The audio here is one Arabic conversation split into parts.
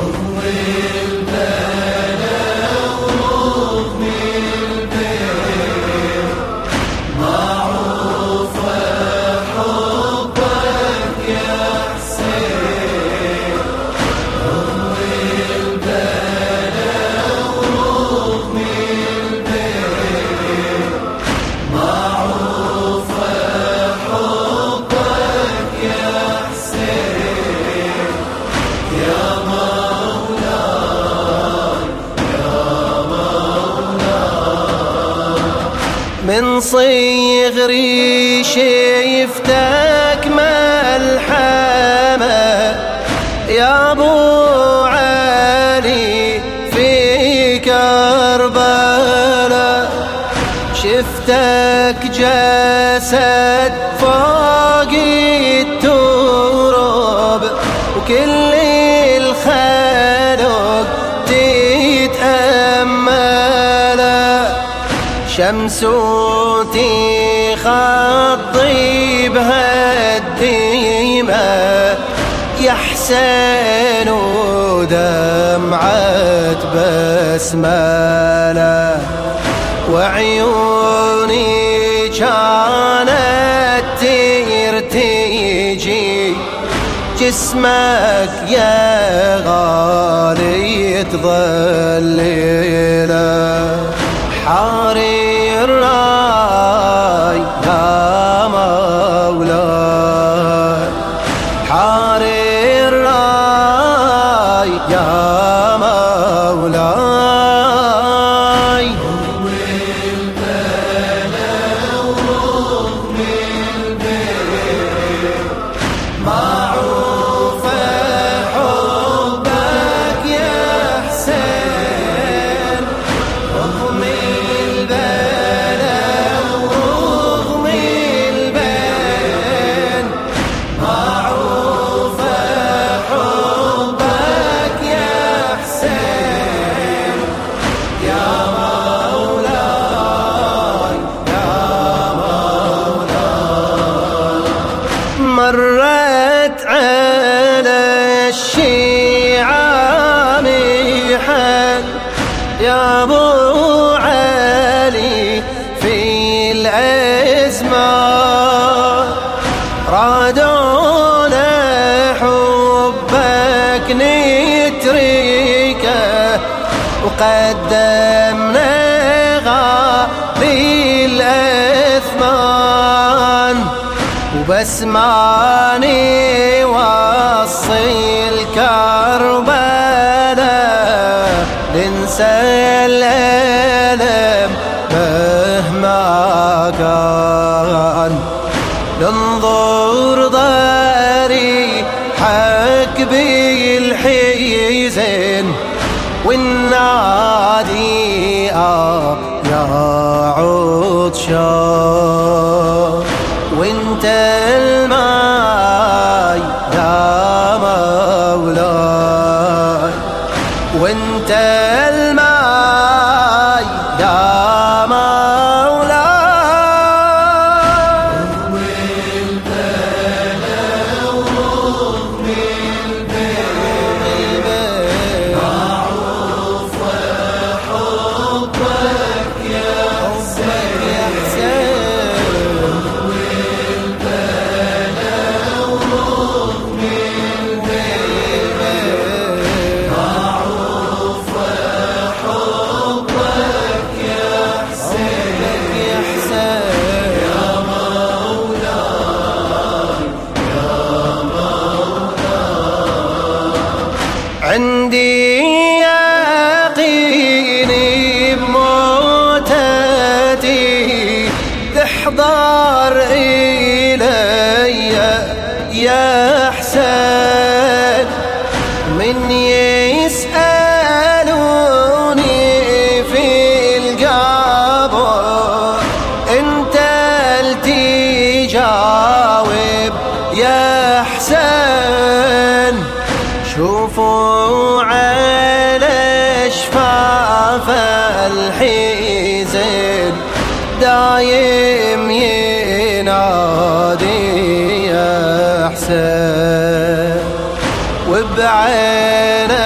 away. صغري شفتك ملحمة يا أبو علي في كربلاء شفتك جسد فوق التراب وكل الخلق تتأمل. شمس حسين ودمعة بسملة وعيوني كانت ترتجي جسمك يا غالي تظلله حاري الراي يا أبو علي في الازمان رادونا حبك نتركه وقدمنا غالي الأثمان. وبس ماني وصي الألم مهما كان. ننظر ضري حق بالحزن والنادي آه يا عطشان وانت الماي يا مولاي وانت شوفوا على شفاف الحزن دايم ينادي يا حسين وبعينه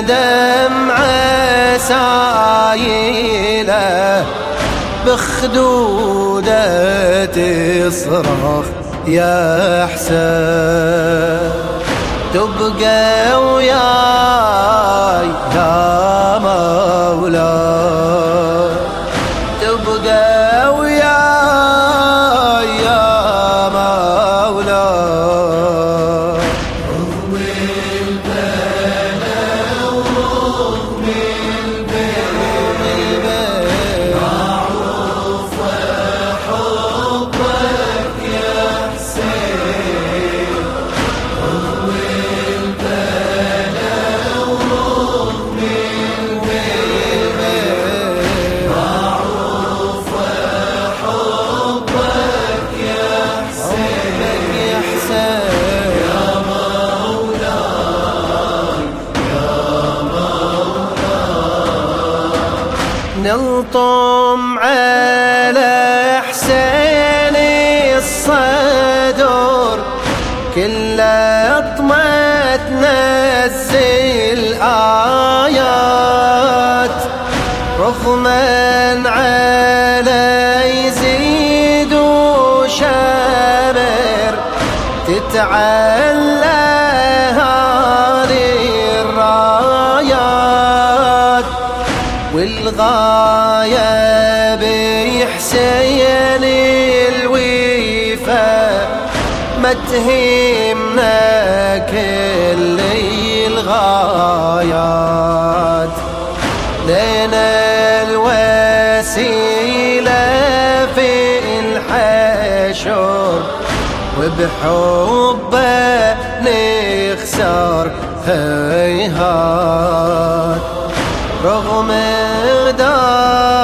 دمعة سايلة بخدودة تصرخ يا حسين تبقى وياي يا مولاي. تبقى نلطم على حسين الصدور كل اطمة تنزل آيات. رغما على يزيد وشامر تتعلى بحسين الوفا ما تهمنا كل الغايات. لنا الوسيلة في الحشر وبحبه نخسر هيهات. رغم داي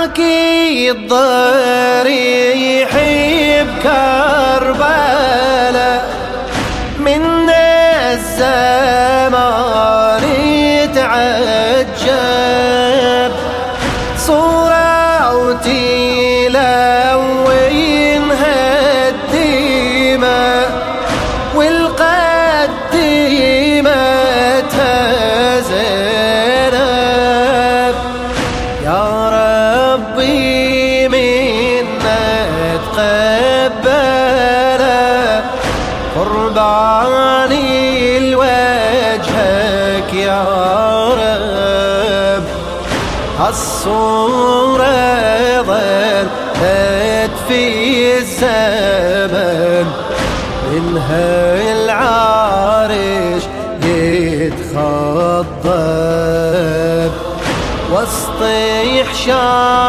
ذاك الضريح بكربلاء قرباني لوجهك يا رب. هالصورة ظلت في الزمن منها العارش يتخضب وسط حشاي